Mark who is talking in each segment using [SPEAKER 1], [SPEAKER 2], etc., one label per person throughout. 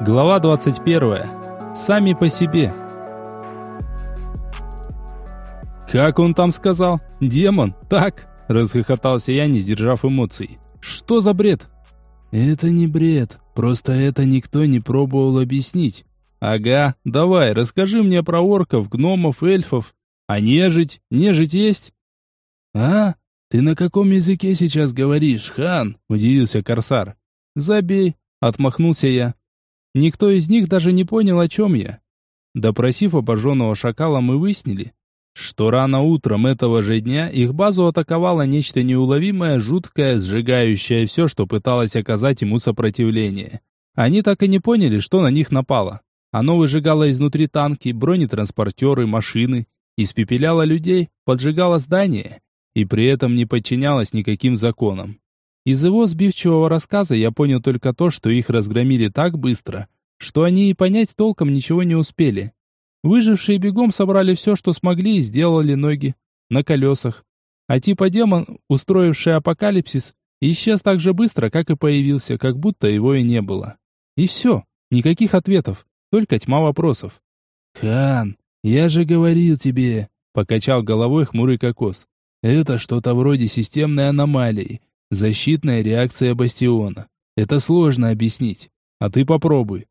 [SPEAKER 1] Глава 21. Сами по себе. Как он там сказал? Демон? Так? Расхохотался я, не сдержав эмоций. Что за бред?
[SPEAKER 2] Это не бред, просто это никто не пробовал объяснить.
[SPEAKER 1] Ага, давай, расскажи мне про орков, гномов, эльфов. А нежить? Нежить есть?
[SPEAKER 2] А? Ты на каком языке сейчас говоришь, хан?
[SPEAKER 1] Удивился корсар. Забей, отмахнулся я. Никто из них даже не понял, о чем я. Допросив обожженного шакала, мы выяснили, что рано утром этого же дня их базу атаковало нечто неуловимое, жуткое, сжигающее все, что пыталось оказать ему сопротивление. Они так и не поняли, что на них напало. Оно выжигало изнутри танки, бронетранспортеры, машины, испепеляло людей, поджигало здания и при этом не подчинялось никаким законам. Из его сбивчивого рассказа я понял только то, что их разгромили так быстро, что они и понять толком ничего не успели. Выжившие бегом собрали все, что смогли, и сделали ноги на колесах. А типа демон, устроивший апокалипсис, исчез так же быстро, как и появился, как будто его и не было. И все, никаких ответов, только тьма вопросов.
[SPEAKER 2] «Хан, я же говорил тебе», — покачал головой хмурый кокос. «Это что-то вроде системной аномалии, Защитная реакция бастиона. Это сложно объяснить. А ты попробуй.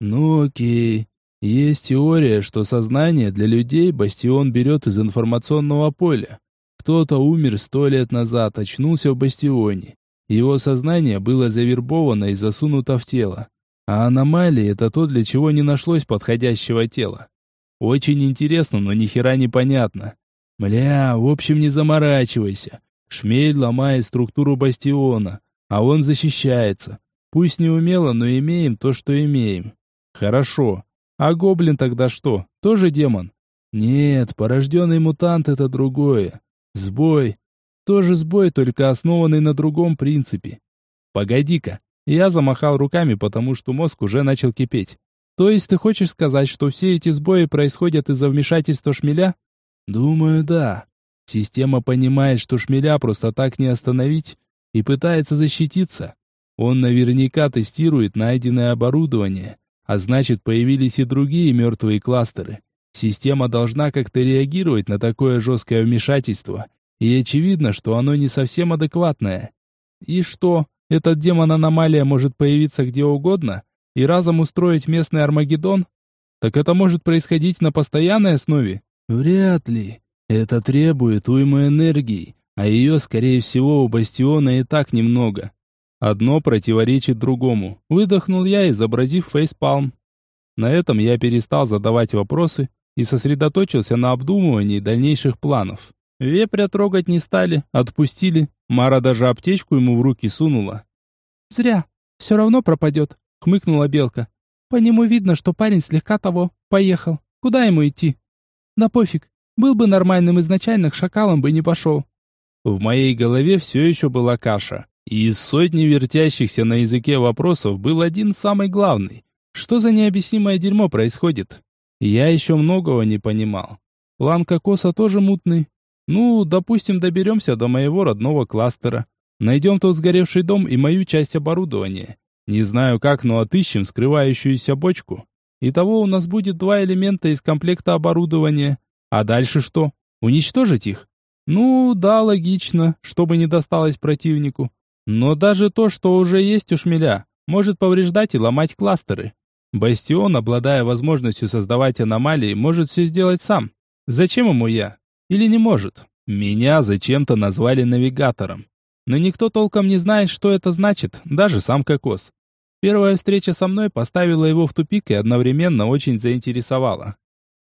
[SPEAKER 2] Ну окей. Есть теория, что сознание для людей бастион берет из информационного поля. Кто-то умер сто лет назад, очнулся в бастионе. Его сознание было завербовано и засунуто в тело. А аномалии – это то, для чего не нашлось подходящего тела. Очень интересно, но ни хера не понятно. Мля, в общем, не заморачивайся. Шмель ломает структуру бастиона, а он защищается. Пусть не умело, но имеем то, что имеем. Хорошо. А гоблин тогда что? Тоже демон? Нет, порожденный мутант это другое. Сбой. Тоже сбой, только основанный на другом принципе. Погоди-ка. Я замахал руками, потому что мозг уже начал кипеть. То есть ты хочешь сказать, что все эти сбои происходят из-за вмешательства шмеля? Думаю, да. Система понимает, что шмеля просто так не остановить, и пытается защититься. Он наверняка тестирует найденное оборудование, а значит появились и другие мертвые кластеры. Система должна как-то реагировать на такое жесткое вмешательство, и очевидно, что оно не совсем адекватное. И что, этот демон-аномалия может появиться где угодно и разом устроить местный Армагеддон? Так это может происходить на постоянной основе? Вряд ли. Это требует уймы энергии, а ее, скорее всего, у бастиона и так немного. Одно противоречит другому. Выдохнул я, изобразив фейспалм. На этом я перестал задавать вопросы и сосредоточился на обдумывании дальнейших планов. Вепря трогать не стали, отпустили. Мара даже аптечку ему в руки сунула. «Зря. Все равно пропадет», — хмыкнула Белка. «По нему видно, что парень слегка того. Поехал. Куда ему идти?» «Да пофиг. Был бы нормальным изначально, к шакалам бы не пошел. В моей голове все еще была каша. И из сотни вертящихся на языке вопросов был один самый главный. Что за необъяснимое дерьмо происходит? Я еще многого не понимал. План кокоса тоже мутный. Ну, допустим, доберемся до моего родного кластера. Найдем тот сгоревший дом и мою часть оборудования. Не знаю как, но отыщем скрывающуюся бочку. Итого у нас будет два элемента из комплекта оборудования. А дальше что? Уничтожить их? Ну, да, логично, чтобы не досталось противнику. Но даже то, что уже есть у шмеля, может повреждать и ломать кластеры. Бастион, обладая возможностью создавать аномалии, может все сделать сам. Зачем ему я? Или не может? Меня зачем-то назвали навигатором. Но никто толком не знает, что это значит, даже сам Кокос. Первая встреча со мной поставила его в тупик и одновременно очень заинтересовала.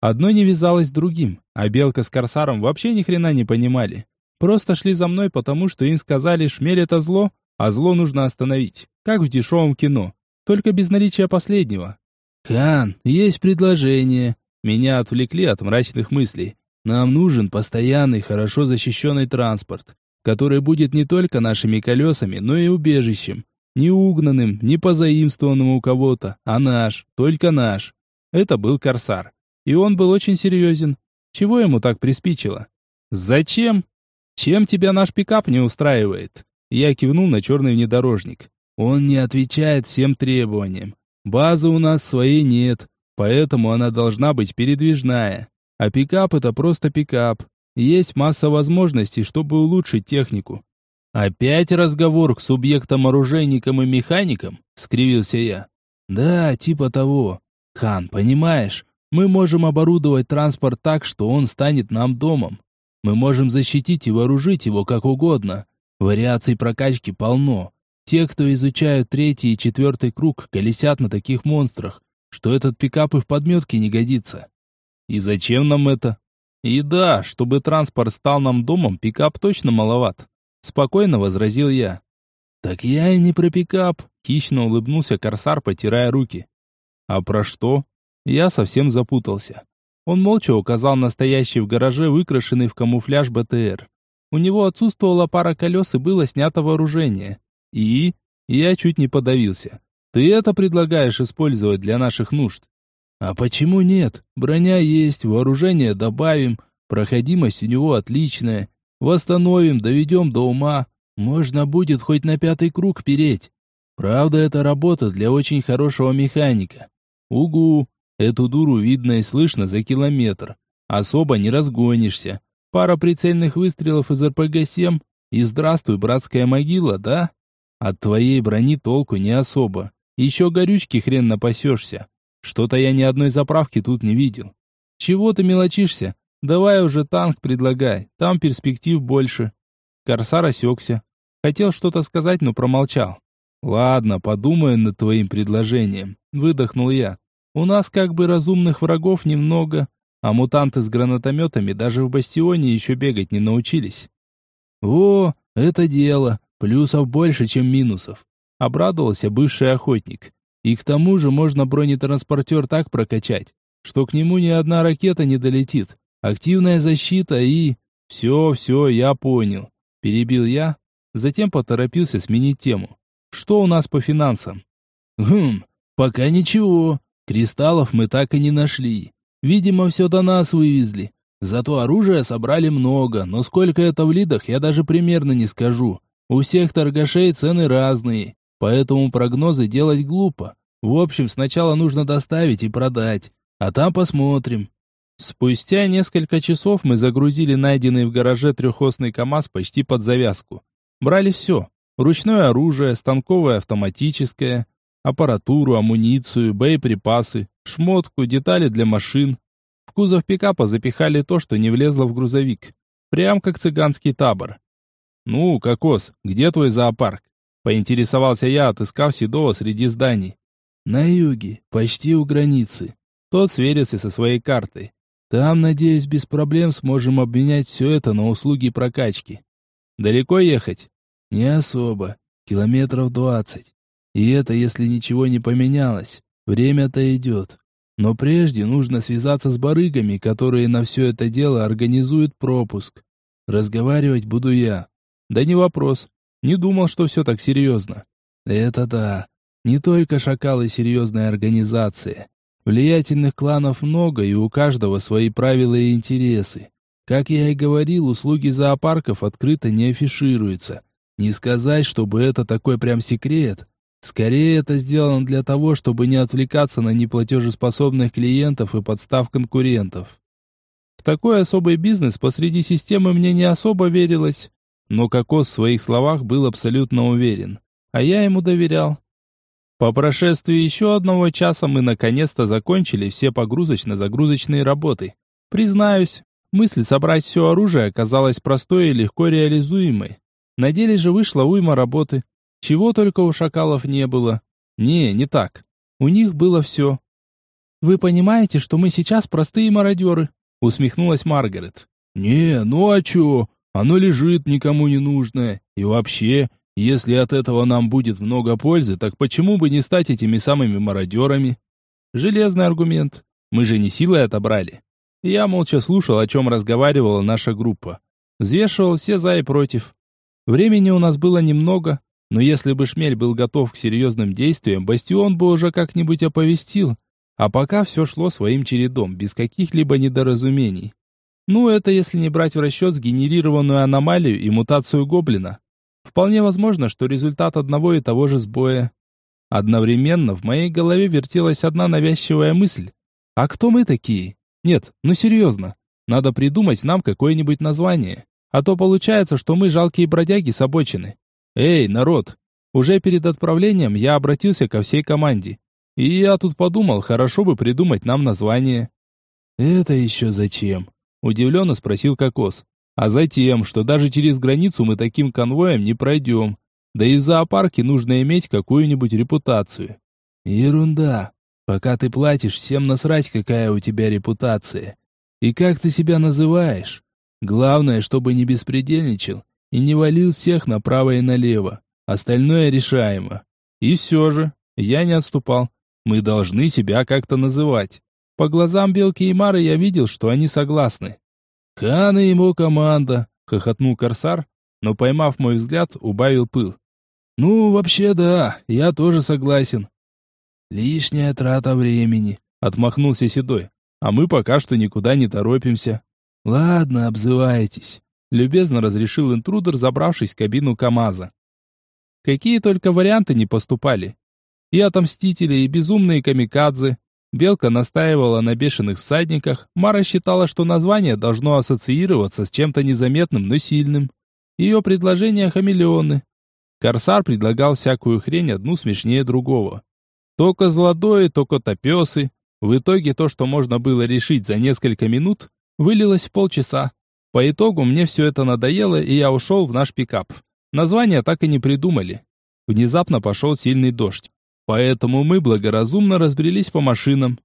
[SPEAKER 2] Одно не вязалось с другим, а Белка с Корсаром вообще ни хрена не понимали. Просто шли за мной, потому что им сказали, шмель это зло, а зло нужно остановить, как в дешевом кино, только без наличия последнего. «Хан, есть предложение». Меня отвлекли от мрачных мыслей. «Нам нужен постоянный, хорошо защищенный транспорт, который будет не только нашими колесами, но и убежищем. Не угнанным, не позаимствованным у кого-то, а наш, только наш». Это был Корсар. И он был очень серьезен. Чего ему так приспичило? Зачем? Чем тебя наш пикап не устраивает? Я кивнул на черный внедорожник. Он не отвечает всем требованиям.
[SPEAKER 1] Базы у нас своей нет, поэтому она должна быть передвижная. А пикап это просто пикап. Есть масса возможностей, чтобы улучшить технику. Опять разговор к субъектам-оружейникам и механикам? Скривился я. Да, типа того. Хан, понимаешь, мы можем оборудовать транспорт так, что он станет нам домом. Мы можем защитить и вооружить его как угодно. Вариаций прокачки полно. Те, кто изучают третий и четвертый круг, колесят на таких монстрах, что этот пикап и в подметке не годится. И зачем нам это? И да, чтобы транспорт стал нам домом, пикап точно маловат. Спокойно возразил я. Так я и не про пикап, хищно улыбнулся корсар, потирая руки. А про что? Я совсем запутался. Он молча указал на стоящий в гараже выкрашенный в камуфляж БТР. У него отсутствовала пара колес и было снято вооружение. И? Я чуть не подавился. Ты это предлагаешь использовать для наших нужд? А почему нет? Броня есть, вооружение добавим, проходимость у него отличная. Восстановим, доведем до ума. Можно будет хоть на пятый круг переть. Правда, это работа для очень хорошего механика. Угу, Эту дуру видно и слышно за километр. Особо не разгонишься. Пара прицельных выстрелов из РПГ-7 и здравствуй, братская могила, да? От твоей брони толку не особо. Еще горючки хрен напасешься. Что-то я ни одной заправки тут не видел. Чего ты мелочишься? Давай уже танк предлагай, там перспектив больше. Корсар осекся. Хотел что-то сказать, но промолчал. Ладно, подумаю над твоим предложением. Выдохнул я. У нас как бы разумных врагов немного, а мутанты с гранатометами даже в бастионе еще бегать не научились. О, это дело, плюсов больше, чем минусов. Обрадовался бывший охотник. И к тому же можно бронетранспортер так прокачать, что к нему ни одна ракета не долетит. Активная защита и... Все, все, я понял. Перебил я, затем поторопился сменить тему. Что у нас по финансам? Хм, пока ничего. Кристаллов мы так и не нашли. Видимо, все до нас вывезли. Зато оружия собрали много, но сколько это в лидах, я даже примерно не скажу. У всех торгашей цены разные, поэтому прогнозы делать глупо. В общем, сначала нужно доставить и продать, а там посмотрим. Спустя несколько часов мы загрузили найденный в гараже трехосный КАМАЗ почти под завязку. Брали все. Ручное оружие, станковое автоматическое, аппаратуру, амуницию, боеприпасы, шмотку, детали для машин. В кузов пикапа запихали то, что не влезло в грузовик. Прям как цыганский табор. «Ну, Кокос, где твой зоопарк?» Поинтересовался я, отыскав Седова среди зданий. «На юге, почти у границы». Тот сверился со своей картой. «Там, надеюсь, без проблем сможем обменять все это на услуги прокачки». «Далеко ехать?» «Не особо. Километров двадцать. И это если ничего не поменялось. Время-то идет. Но прежде нужно связаться с барыгами, которые на все это дело организуют пропуск. Разговаривать буду я. Да не вопрос. Не думал, что все так серьезно. Это да. Не только шакалы серьезная организация. Влиятельных кланов много, и у каждого свои правила и интересы. Как я и говорил, услуги зоопарков открыто не афишируются. Не сказать, чтобы это такой прям секрет, Скорее это сделано для того, чтобы не отвлекаться на неплатежеспособных клиентов и подстав конкурентов. В такой особый бизнес посреди системы мне не особо верилось, но Кокос в своих словах был абсолютно уверен, а я ему доверял. По прошествии еще одного часа мы наконец-то закончили все погрузочно-загрузочные работы. Признаюсь, мысль собрать все оружие оказалась простой и легко реализуемой. На деле же вышла уйма работы. Чего только у шакалов не было. Не, не так. У них было все. «Вы понимаете, что мы сейчас простые мародеры?» усмехнулась Маргарет. «Не, ну а чё? Оно лежит никому не нужное. И вообще, если от этого нам будет много пользы, так почему бы не стать этими самыми мародерами?» Железный аргумент. Мы же не силой отобрали. Я молча слушал, о чем разговаривала наша группа. Взвешивал все за и против. Времени у нас было немного, но если бы Шмель был готов к серьезным действиям, Бастион бы уже как-нибудь оповестил. А пока все шло своим чередом, без каких-либо недоразумений. Ну, это если не брать в расчет сгенерированную аномалию и мутацию гоблина. Вполне возможно, что результат одного и того же сбоя. Одновременно в моей голове вертелась одна навязчивая мысль. А кто мы такие? Нет, ну серьезно. Надо придумать нам какое-нибудь название. А то получается, что мы жалкие бродяги с обочины. Эй, народ! Уже перед отправлением я обратился ко всей команде. И я тут подумал, хорошо бы придумать нам название.
[SPEAKER 2] «Это еще зачем?» – удивленно спросил Кокос.
[SPEAKER 1] «А затем, что даже через границу мы таким конвоем не пройдем. Да и в зоопарке нужно иметь какую-нибудь репутацию».
[SPEAKER 2] «Ерунда. Пока ты платишь, всем насрать, какая у тебя репутация. И как ты себя называешь. Главное, чтобы не беспредельничал и не валил всех направо и налево. Остальное решаемо».
[SPEAKER 1] И все же, я не отступал. Мы должны себя как-то называть. По глазам Белки и Мары я видел, что они согласны.
[SPEAKER 2] «Хан и ему команда», —
[SPEAKER 1] хохотнул Корсар, но, поймав мой взгляд, убавил пыл.
[SPEAKER 2] «Ну, вообще да, я тоже согласен».
[SPEAKER 1] «Лишняя трата времени», — отмахнулся Седой. «А мы пока что никуда не торопимся».
[SPEAKER 2] «Ладно, обзывайтесь», —
[SPEAKER 1] любезно разрешил интрудер, забравшись в кабину КамАЗа. Какие только варианты не поступали. И отомстители, и безумные камикадзе, Белка настаивала на бешеных всадниках, Мара считала, что название должно ассоциироваться с чем-то незаметным, но сильным. Ее предложения хамелеоны. Корсар предлагал всякую хрень одну смешнее другого. То козлодои, то котопесы. В итоге то, что можно было решить за несколько минут, вылилось в полчаса. По итогу мне все это надоело, и я ушел в наш пикап. Название так и не придумали. Внезапно пошел сильный дождь. Поэтому мы благоразумно разбрелись по машинам.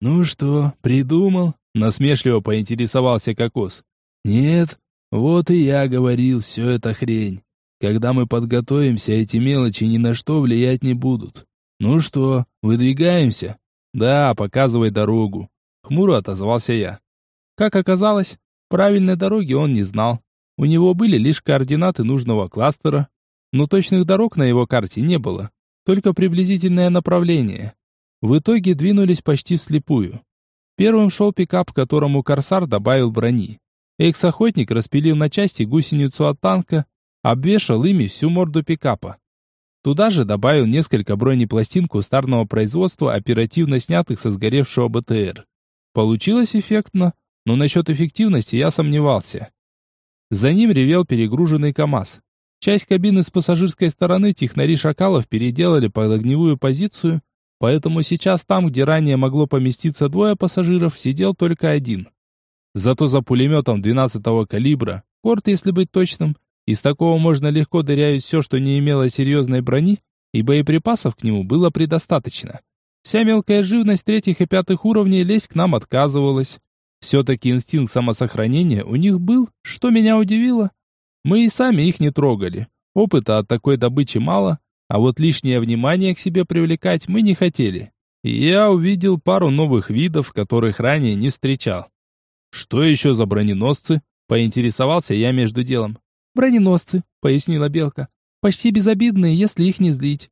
[SPEAKER 2] «Ну что, придумал?» – насмешливо поинтересовался Кокос. «Нет, вот и я говорил, все это хрень. Когда мы подготовимся, эти мелочи ни на что влиять не будут. Ну что, выдвигаемся?»
[SPEAKER 1] «Да, показывай дорогу», — хмуро отозвался я. Как оказалось, правильной дороги он не знал. У него были лишь координаты нужного кластера, но точных дорог на его карте не было только приблизительное направление. В итоге двинулись почти вслепую. Первым шел пикап, которому Корсар добавил брони. Экс-охотник распилил на части гусеницу от танка, обвешал ими всю морду пикапа. Туда же добавил несколько бронепластин кустарного производства, оперативно снятых со сгоревшего БТР. Получилось эффектно, но насчет эффективности я сомневался. За ним ревел перегруженный КАМАЗ. Часть кабины с пассажирской стороны технари «Шакалов» переделали под огневую позицию, поэтому сейчас там, где ранее могло поместиться двое пассажиров, сидел только один. Зато за пулеметом 12-го калибра, корт, если быть точным, из такого можно легко дырявить все, что не имело серьезной брони, и боеприпасов к нему было предостаточно. Вся мелкая живность третьих и пятых уровней лезть к нам отказывалась. Все-таки инстинкт самосохранения у них был, что меня удивило. Мы и сами их не трогали. Опыта от такой добычи мало, а вот лишнее внимание к себе привлекать мы не хотели. И я увидел пару новых видов, которых ранее не встречал. «Что еще за броненосцы?» – поинтересовался я между делом.
[SPEAKER 3] «Броненосцы», – пояснила Белка. «Почти безобидные, если их не злить».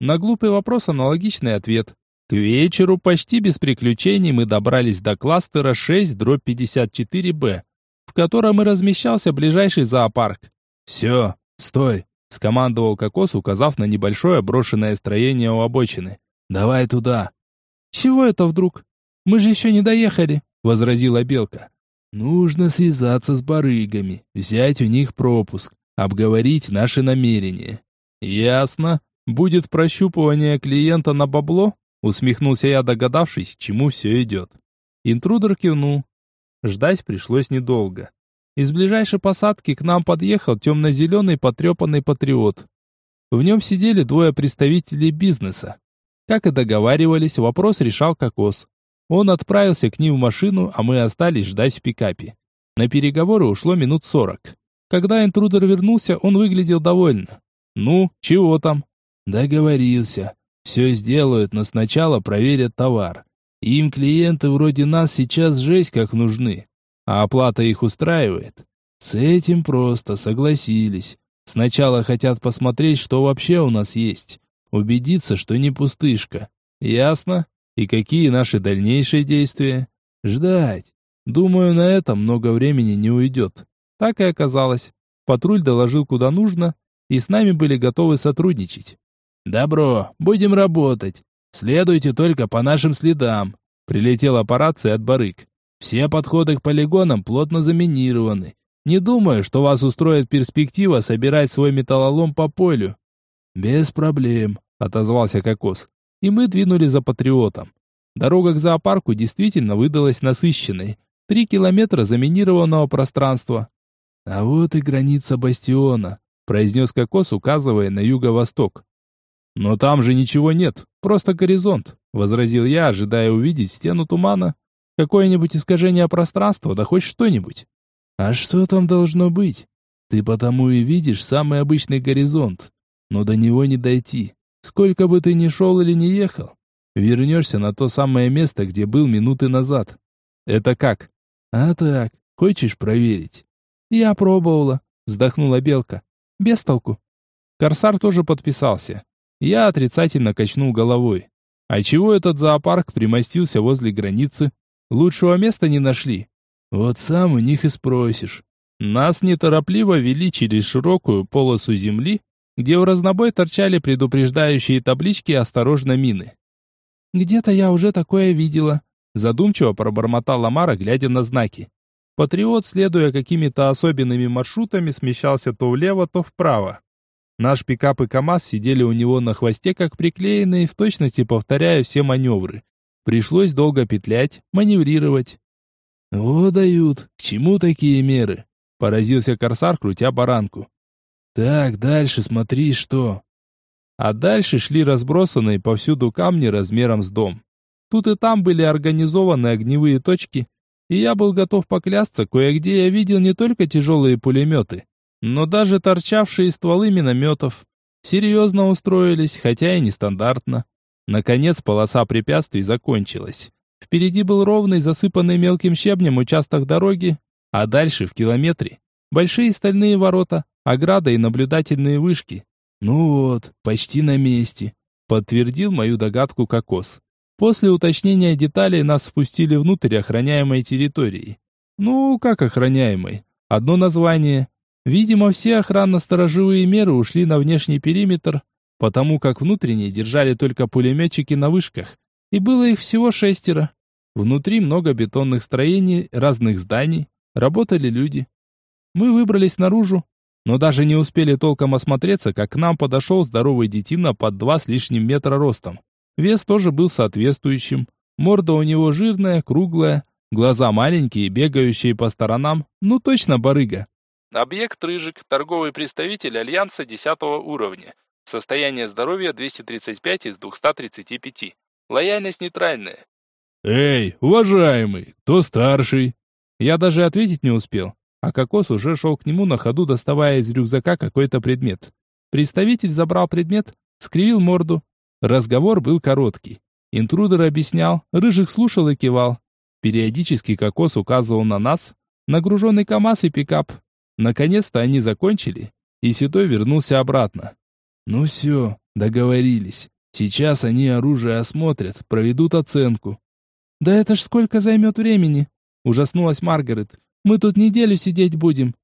[SPEAKER 1] На глупый вопрос аналогичный ответ. К вечеру почти без приключений мы добрались до кластера 6-54Б, в котором и размещался ближайший зоопарк. «Все, стой!» – скомандовал Кокос, указав на небольшое брошенное строение у обочины. «Давай туда!»
[SPEAKER 3] «Чего это вдруг? Мы же еще не доехали!» – возразила Белка.
[SPEAKER 2] «Нужно связаться с барыгами, взять у них пропуск, обговорить наши намерения».
[SPEAKER 1] «Ясно. Будет прощупывание клиента на бабло?» Усмехнулся я, догадавшись, к чему все идет. Интрудер кивнул. Ждать пришлось недолго. Из ближайшей посадки к нам подъехал темно-зеленый потрепанный патриот. В нем сидели двое представителей бизнеса. Как и договаривались, вопрос решал Кокос. Он отправился к ним в машину, а мы остались ждать в пикапе. На переговоры ушло минут сорок. Когда интрудер вернулся, он выглядел довольно. «Ну, чего там?»
[SPEAKER 2] «Договорился. Все сделают, но сначала проверят товар. Им клиенты вроде нас сейчас жесть как нужны. А оплата их устраивает. С этим просто согласились. Сначала хотят посмотреть, что вообще у нас есть. Убедиться, что не пустышка.
[SPEAKER 1] Ясно? И какие наши дальнейшие действия?
[SPEAKER 2] Ждать. Думаю, на это много времени не уйдет.
[SPEAKER 1] Так и оказалось. Патруль доложил куда нужно, и с нами были готовы сотрудничать.
[SPEAKER 2] «Добро, будем работать. Следуйте только по нашим следам», — прилетела по рации от Барык. «Все подходы к полигонам плотно заминированы. Не думаю, что вас устроит перспектива собирать свой металлолом по полю». «Без проблем», — отозвался Кокос. И мы двинули за патриотом. Дорога к зоопарку действительно выдалась насыщенной. Три километра заминированного пространства. «А вот и граница бастиона», — произнес Кокос, указывая на юго-восток. «Но там же ничего нет, просто горизонт», — возразил я, ожидая увидеть стену тумана, какое-нибудь искажение пространства, да хоть что-нибудь. «А что там должно быть? Ты потому и видишь самый обычный горизонт, но до него не дойти. Сколько бы ты ни шел или не ехал, вернешься на то самое место, где был минуты назад. Это как? А так, хочешь проверить? Я пробовала, вздохнула Белка. Без толку. Корсар тоже подписался. Я отрицательно качнул головой. А чего этот зоопарк примостился возле границы? Лучшего места не нашли. Вот сам у них и спросишь. Нас неторопливо вели через широкую полосу земли, где в разнобой торчали предупреждающие таблички «Осторожно, мины». «Где-то я уже такое видела», задумчиво пробормотала Мара, глядя на знаки. Патриот, следуя какими-то особенными маршрутами, смещался то влево, то вправо. Наш пикап и КАМАЗ сидели у него на хвосте, как приклеенные, в точности повторяя все маневры. Пришлось долго петлять, маневрировать. «О, дают! К чему такие меры?» Поразился корсар, крутя баранку. «Так, дальше смотри, что...» А дальше шли разбросанные повсюду камни размером с дом. Тут и там были организованы огневые точки, и я был готов поклясться, кое-где я видел не только тяжелые пулеметы, но даже торчавшие стволы минометов. Серьезно устроились, хотя и нестандартно. Наконец полоса препятствий закончилась. Впереди был ровный, засыпанный мелким щебнем участок дороги, а дальше в километре большие стальные ворота, ограда и наблюдательные вышки. Ну вот, почти на месте, подтвердил мою догадку Кокос. После уточнения деталей нас спустили внутрь охраняемой территории. Ну, как охраняемой? Одно название. Видимо, все охранно-сторожевые меры ушли на внешний периметр, потому как внутренние держали только пулеметчики на вышках. И было их всего шестеро. Внутри много бетонных строений, разных зданий. Работали люди. Мы выбрались наружу, но даже не успели толком осмотреться, как к нам подошел здоровый детина под два с лишним метра ростом. Вес тоже был соответствующим. Морда у него жирная, круглая, глаза маленькие, бегающие по сторонам. Ну точно барыга. Объект Рыжик, торговый представитель Альянса 10 уровня. Состояние здоровья 235 из 235. Лояльность нейтральная.
[SPEAKER 1] «Эй, уважаемый, кто старший?»
[SPEAKER 2] Я даже ответить не успел, а Кокос уже шел к нему на ходу, доставая из рюкзака какой-то предмет. Представитель забрал предмет, скривил морду, Разговор был короткий. Интрудер объяснял, Рыжик слушал и кивал. Периодически Кокос указывал на нас, нагруженный КамАЗ и пикап. Наконец-то они закончили, и Седой вернулся обратно. «Ну все, договорились. Сейчас они оружие осмотрят, проведут оценку». «Да это ж сколько займет времени?» Ужаснулась Маргарет. «Мы тут неделю сидеть будем».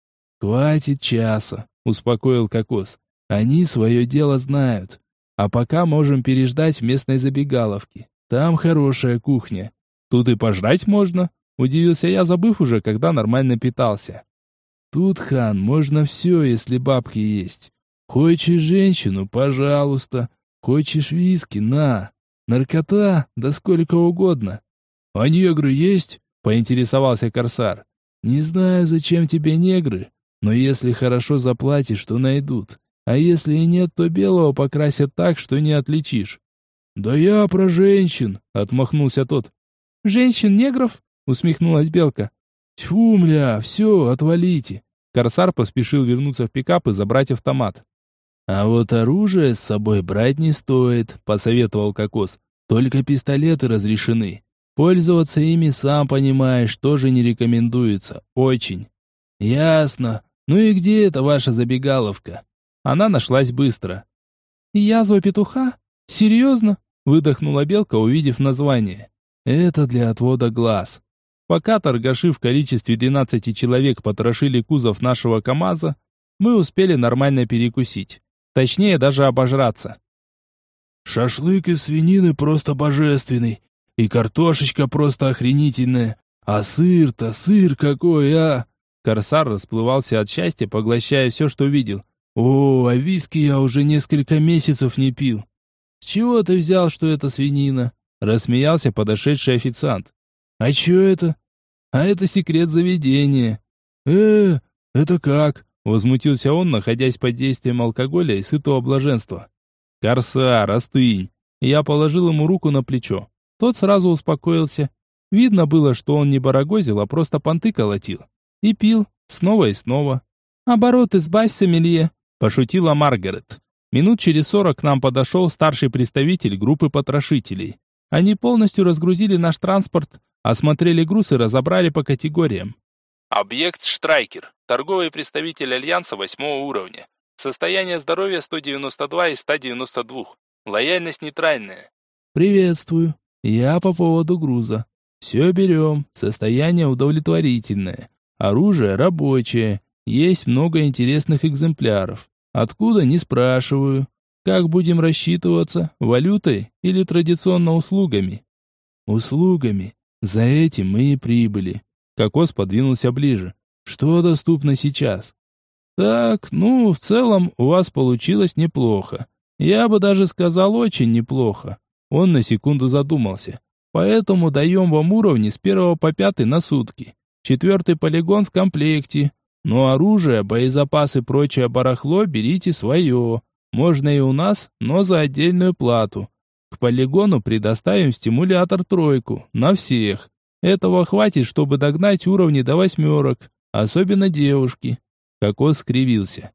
[SPEAKER 2] «Хватит часа», — успокоил Кокос. «Они свое дело знают. А пока можем переждать в местной забегаловке. Там хорошая кухня. Тут и пожрать можно, удивился я, забыв уже, когда нормально питался. Тут, хан, можно все, если бабки есть. Хочешь женщину, пожалуйста. Хочешь виски, на. Наркота, да сколько угодно. А негры есть? Поинтересовался корсар. Не знаю, зачем тебе негры, но если хорошо заплатишь, то найдут. А если и нет, то белого покрасят так, что не отличишь. Да я про женщин, отмахнулся тот. Женщин-негров? усмехнулась белка. Тьфу, мля, все, отвалите. Корсар поспешил вернуться в пикап и забрать автомат. А вот оружие с собой брать не стоит, посоветовал Кокос. Только пистолеты разрешены. Пользоваться ими, сам понимаешь, тоже не рекомендуется. Очень. Ясно. Ну и где эта ваша забегаловка? Она нашлась быстро. «Язва петуха? Серьезно?» Выдохнула белка, увидев название. «Это для отвода глаз». Пока торгаши в количестве 12 человек потрошили кузов нашего КамАЗа, мы успели нормально перекусить. Точнее, даже обожраться. Шашлык из свинины просто божественный. И картошечка просто охренительная. А сыр-то, сыр какой, а!»
[SPEAKER 1] Корсар расплывался от счастья, поглощая все, что видел.
[SPEAKER 2] «О, а виски я уже несколько месяцев не пил».
[SPEAKER 1] «С чего ты взял, что это свинина?» Рассмеялся подошедший официант.
[SPEAKER 2] «А чё это?»
[SPEAKER 1] «А это секрет заведения».
[SPEAKER 2] «Э, это как?»
[SPEAKER 1] Возмутился он, находясь под действием алкоголя и сытого блаженства. «Корсар, остынь!» Я положил ему руку на плечо. Тот сразу успокоился. Видно было, что он не барагозил, а просто понты колотил. И пил, снова и снова. «Оборот избавься, Мелье!» – пошутила Маргарет. Минут через сорок к нам подошел старший представитель группы потрошителей. Они полностью разгрузили наш транспорт, осмотрели груз и разобрали по категориям. Объект Штрайкер, торговый представитель Альянса восьмого уровня. Состояние здоровья 192 из 192. Лояльность нейтральная.
[SPEAKER 2] Приветствую. Я по поводу груза. Все берем. Состояние удовлетворительное. Оружие рабочее. Есть много интересных экземпляров. Откуда, не спрашиваю. Как будем рассчитываться? Валютой или традиционно услугами? Услугами. За этим мы и прибыли. Кокос подвинулся ближе. Что доступно сейчас? Так, ну, в целом у вас получилось неплохо. Я бы даже сказал очень неплохо. Он на секунду задумался. Поэтому даем вам уровни с первого по пятый на сутки. Четвертый полигон в комплекте. Но оружие, боезапасы и прочее барахло берите свое. Можно и у нас, но за отдельную плату. К полигону предоставим стимулятор тройку, на всех. Этого хватит, чтобы догнать уровни до восьмерок, особенно девушки. Кокос скривился.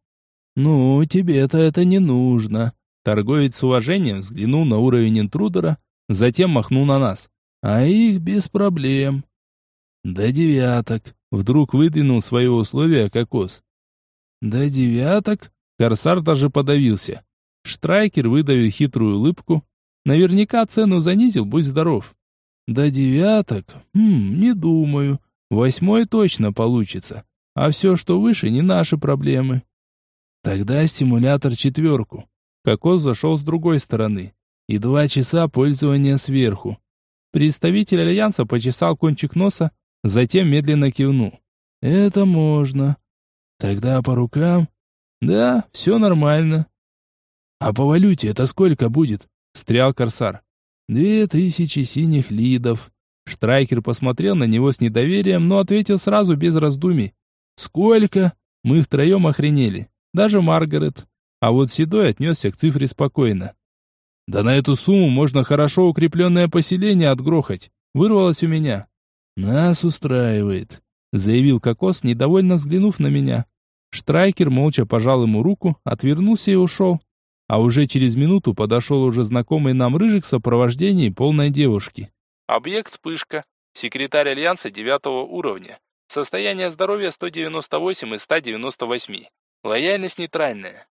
[SPEAKER 2] «Ну, тебе-то это не нужно». Торговец с уважением взглянул на уровень интрудера, затем махнул на нас. «А их без проблем». «До девяток», — вдруг выдвинул свое условие Кокос. «До девяток?» Корсар даже подавился. Штрайкер выдавил хитрую улыбку. Наверняка цену занизил, будь здоров. До девяток? Хм, не думаю. Восьмой точно получится. А все, что выше, не наши проблемы. Тогда стимулятор четверку. Кокос зашел с другой стороны. И два часа пользования сверху. Представитель Альянса почесал кончик носа, затем медленно кивнул. Это можно. Тогда по рукам «Да, все нормально». «А по валюте это сколько будет?» — встрял Корсар. «Две тысячи синих лидов». Штрайкер посмотрел на него с недоверием, но ответил сразу без раздумий. «Сколько?» Мы втроем охренели. Даже Маргарет. А вот Седой отнесся к цифре спокойно. «Да на эту сумму можно хорошо укрепленное поселение отгрохать», — вырвалось у меня. «Нас устраивает», — заявил Кокос, недовольно взглянув на меня. Штрайкер молча пожал ему руку, отвернулся и ушел. А уже через минуту подошел уже знакомый нам Рыжик в сопровождении полной девушки.
[SPEAKER 1] Объект Пышка. Секретарь Альянса девятого уровня. Состояние здоровья 198 из 198. Лояльность нейтральная.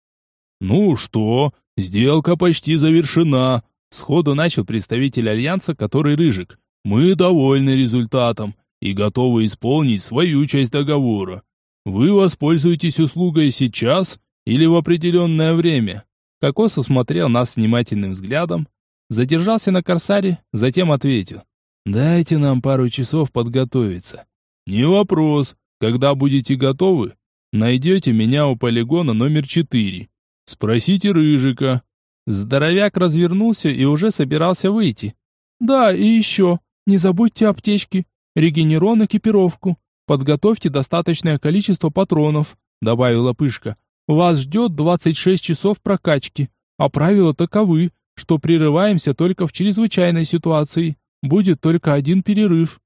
[SPEAKER 2] «Ну что, сделка почти завершена», — сходу начал представитель Альянса, который Рыжик. «Мы довольны результатом и готовы исполнить свою часть договора. Вы воспользуетесь услугой сейчас или в определенное время? Кокос осмотрел нас внимательным взглядом, задержался на корсаре, затем ответил. Дайте нам пару часов подготовиться. Не вопрос. Когда будете готовы, найдете меня у полигона номер четыре. Спросите Рыжика. Здоровяк развернулся и уже собирался выйти. Да, и еще, не забудьте аптечки, регенерон экипировку. Подготовьте достаточное количество патронов, добавила Пышка. Вас ждет 26 часов прокачки, а правила таковы, что прерываемся только в чрезвычайной ситуации. Будет только один перерыв.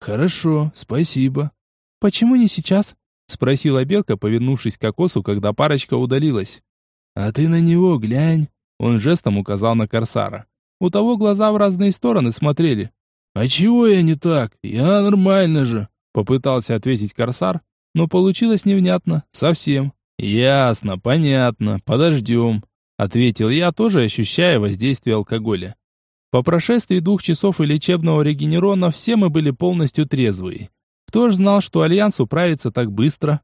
[SPEAKER 2] Хорошо, спасибо. Почему не сейчас? спросила Белка, повернувшись к кокосу, когда парочка удалилась. А ты на него глянь, он жестом указал на корсара. У того глаза в разные стороны смотрели. А чего я не так? Я нормально же. Попытался ответить Корсар, но получилось невнятно, совсем. «Ясно, понятно, подождем», — ответил я, тоже ощущая воздействие алкоголя. По прошествии двух часов и лечебного регенерона все мы были полностью трезвые. Кто ж знал, что Альянс управится так быстро?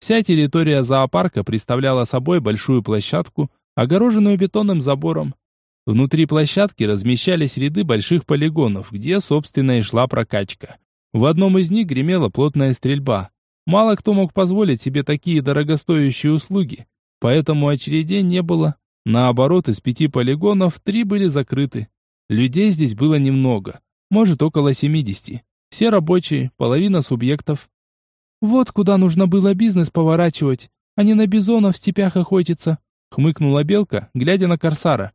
[SPEAKER 2] Вся территория зоопарка представляла собой большую площадку, огороженную бетонным забором.
[SPEAKER 1] Внутри площадки размещались ряды больших полигонов, где, собственно, и шла прокачка. В одном из них гремела плотная стрельба. Мало кто мог позволить себе такие дорогостоящие услуги, поэтому очередей не было. Наоборот, из пяти полигонов три были закрыты. Людей здесь было немного, может около 70. Все рабочие, половина субъектов. Вот куда нужно было бизнес поворачивать, а не на бизонов в степях охотиться, хмыкнула белка, глядя на корсара.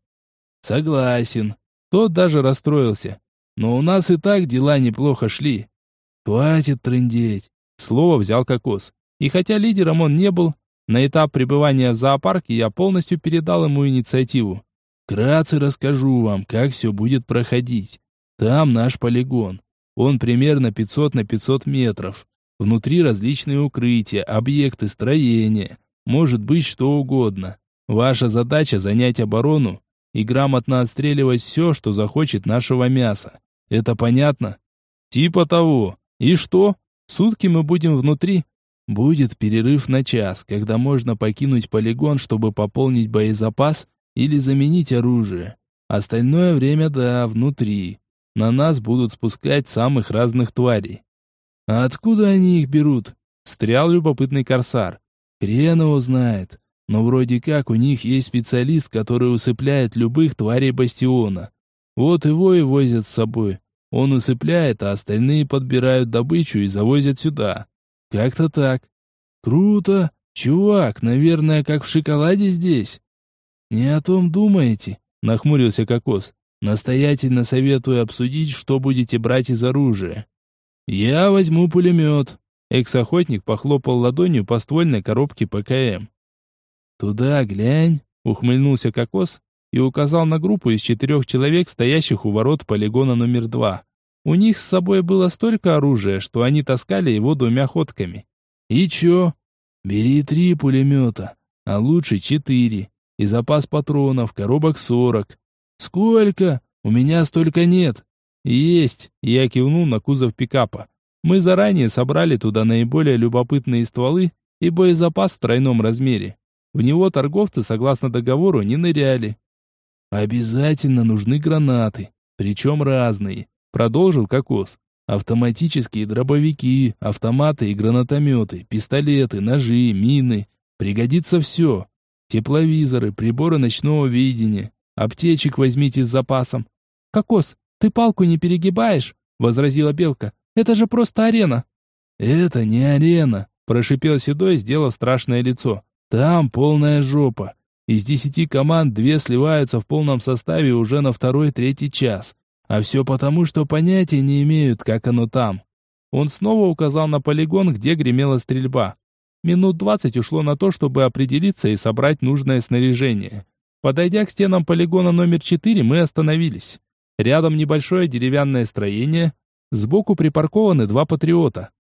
[SPEAKER 2] Согласен. Тот даже расстроился. Но у нас и так дела неплохо шли. Хватит трындеть.
[SPEAKER 1] Слово взял кокос. И хотя лидером он не был, на этап пребывания в зоопарке я полностью передал ему инициативу.
[SPEAKER 2] Вкратце расскажу вам, как все будет проходить. Там наш полигон. Он примерно 500 на 500 метров. Внутри различные укрытия, объекты, строения. Может быть что угодно. Ваша задача занять оборону и грамотно отстреливать все, что захочет нашего мяса. Это понятно?
[SPEAKER 1] Типа того. И что? Сутки мы будем внутри,
[SPEAKER 2] Будет перерыв на час, когда можно покинуть полигон, чтобы пополнить боезапас или заменить оружие. Остальное время, да, внутри. На нас будут спускать самых разных тварей. А откуда они их берут? Стрял любопытный корсар. Хрен его знает. Но вроде как у них есть специалист, который усыпляет любых тварей бастиона. Вот его и возят с собой. Он усыпляет, а остальные подбирают добычу и завозят сюда. Как-то так. Круто. Чувак, наверное, как в шоколаде здесь. Не о том думаете, нахмурился Кокос. Настоятельно советую обсудить, что будете брать из оружия. Я возьму пулемет. Экс-охотник похлопал ладонью по ствольной коробке ПКМ. Туда глянь, ухмыльнулся Кокос и указал на группу из четырех человек, стоящих у ворот полигона номер два. У них с собой было столько оружия, что они таскали его двумя ходками. И чё? Бери три пулемета, а лучше четыре. И запас патронов, коробок сорок. Сколько? У меня столько нет. Есть. Я кивнул на кузов пикапа. Мы заранее собрали туда наиболее любопытные стволы и боезапас в тройном размере. В него торговцы, согласно договору, не ныряли. Обязательно нужны гранаты, причем разные, продолжил Кокос. Автоматические дробовики, автоматы и гранатометы, пистолеты, ножи, мины. Пригодится все. Тепловизоры, приборы ночного видения. Аптечек возьмите с запасом. «Кокос, ты палку не перегибаешь?» — возразила Белка. «Это же просто арена». «Это не арена», — прошипел Седой, сделав страшное лицо. «Там полная жопа. Из десяти команд две сливаются в полном составе уже на второй-третий час. А все потому, что понятия не имеют, как оно там. Он снова указал на полигон, где гремела стрельба. Минут двадцать ушло на то, чтобы определиться и собрать нужное снаряжение. Подойдя к стенам полигона номер четыре, мы остановились. Рядом небольшое деревянное строение. Сбоку припаркованы два патриота.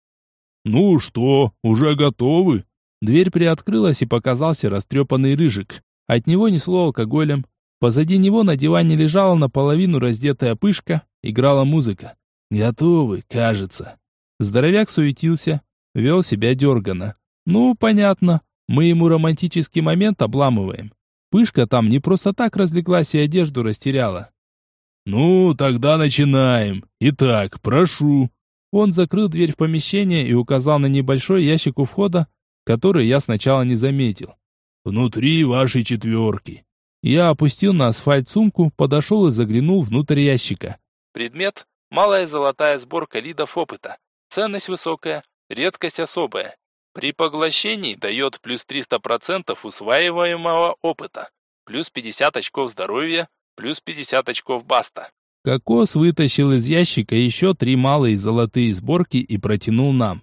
[SPEAKER 2] «Ну что, уже готовы?»
[SPEAKER 1] Дверь приоткрылась и показался растрепанный рыжик. От него несло алкоголем. Позади него на диване лежала наполовину раздетая пышка, играла музыка. «Готовы, кажется». Здоровяк суетился, вел себя дерганно. «Ну, понятно, мы ему романтический момент обламываем. Пышка там не просто так разлеглась и одежду растеряла».
[SPEAKER 2] «Ну, тогда начинаем. Итак, прошу».
[SPEAKER 1] Он закрыл дверь в помещение и указал на небольшой ящик у входа, который я сначала не заметил.
[SPEAKER 2] «Внутри вашей четверки.
[SPEAKER 1] Я опустил на асфальт сумку, подошел и заглянул внутрь ящика. Предмет – малая золотая сборка лидов опыта. Ценность высокая, редкость особая. При поглощении дает плюс 300% усваиваемого опыта, плюс 50 очков здоровья, плюс 50 очков баста. Кокос вытащил из ящика еще три малые золотые сборки и протянул нам.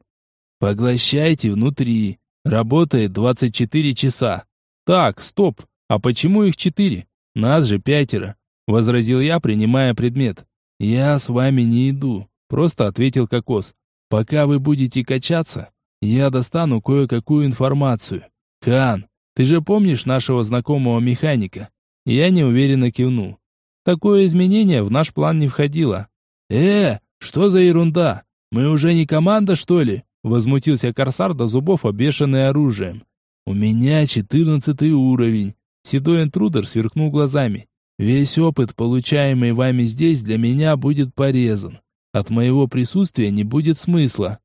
[SPEAKER 1] «Поглощайте внутри. Работает 24 часа. Так, стоп. «А почему их четыре? Нас же пятеро», — возразил я, принимая предмет. «Я с вами не иду», — просто ответил Кокос. «Пока вы будете качаться, я достану кое-какую информацию. Хан, ты же помнишь нашего знакомого механика?» Я неуверенно кивнул. Такое изменение в наш план не входило. «Э, что за ерунда? Мы уже не команда, что ли?» Возмутился Корсар до зубов, обвешанный оружием. «У меня четырнадцатый уровень. Седой интрудер сверкнул глазами.
[SPEAKER 2] Весь опыт, получаемый вами здесь, для меня будет порезан. От моего присутствия не будет смысла».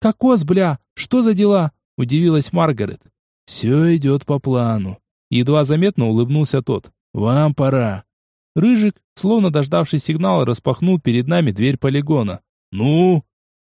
[SPEAKER 3] «Кокос, бля, что за дела?» – удивилась Маргарет.
[SPEAKER 2] «Все идет по плану».
[SPEAKER 1] Едва заметно улыбнулся тот.
[SPEAKER 2] «Вам пора».
[SPEAKER 1] Рыжик, словно дождавшись сигнала, распахнул перед нами дверь полигона. «Ну?»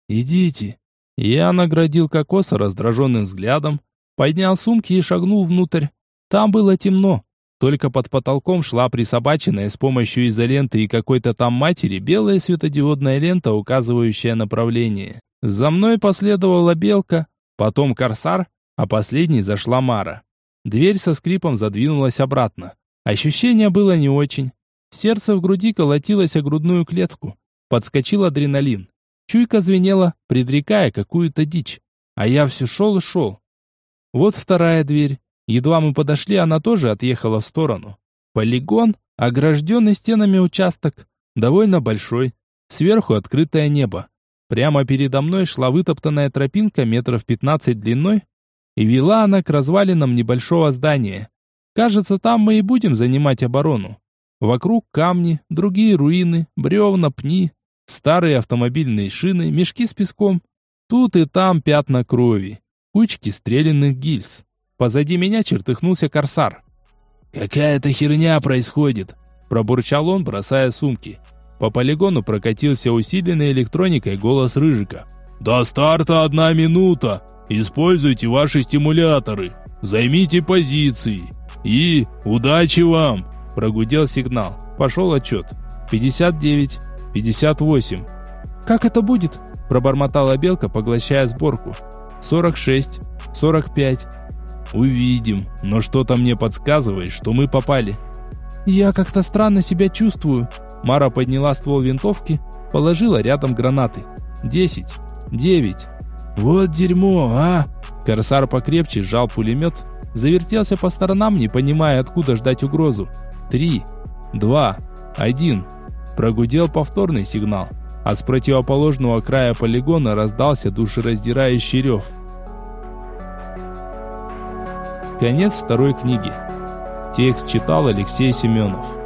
[SPEAKER 2] «Идите».
[SPEAKER 1] Я наградил кокоса раздраженным взглядом, поднял сумки и шагнул внутрь. Там было темно. Только под потолком шла присобаченная с помощью изоленты и какой-то там матери белая светодиодная лента, указывающая направление. За мной последовала белка, потом корсар, а последней зашла Мара. Дверь со скрипом задвинулась обратно. Ощущение было не очень. Сердце в груди колотилось о грудную клетку. Подскочил адреналин. Чуйка звенела, предрекая какую-то дичь. А я все шел и шел. Вот вторая дверь. Едва мы подошли, она тоже отъехала в сторону. Полигон, огражденный стенами участок, довольно большой. Сверху открытое небо. Прямо передо мной шла вытоптанная тропинка метров пятнадцать длиной, и вела она к развалинам небольшого здания. Кажется, там мы и будем занимать оборону. Вокруг камни, другие руины, бревна, пни, старые автомобильные шины, мешки с песком. Тут и там пятна крови, кучки стрелянных гильз. Позади меня чертыхнулся корсар.
[SPEAKER 2] «Какая-то херня происходит», – пробурчал он, бросая сумки.
[SPEAKER 1] По полигону прокатился усиленный электроникой голос Рыжика.
[SPEAKER 4] «До старта одна минута! Используйте ваши стимуляторы! Займите позиции! И удачи вам!»
[SPEAKER 1] Прогудел сигнал. Пошел отчет. 59, 58.
[SPEAKER 3] «Как это будет?»
[SPEAKER 1] Пробормотала Белка, поглощая сборку. 46, 45. Увидим, но что-то мне подсказывает, что мы попали.
[SPEAKER 3] Я как-то странно себя чувствую.
[SPEAKER 1] Мара подняла ствол винтовки, положила рядом гранаты. 10, 9.
[SPEAKER 2] Вот дерьмо, а?
[SPEAKER 1] Корсар покрепче сжал пулемет, завертелся по сторонам, не понимая, откуда ждать угрозу. Три, два, один. Прогудел повторный сигнал, а с противоположного края полигона раздался душераздирающий рев. Конец второй книги. Текст читал Алексей Семенов.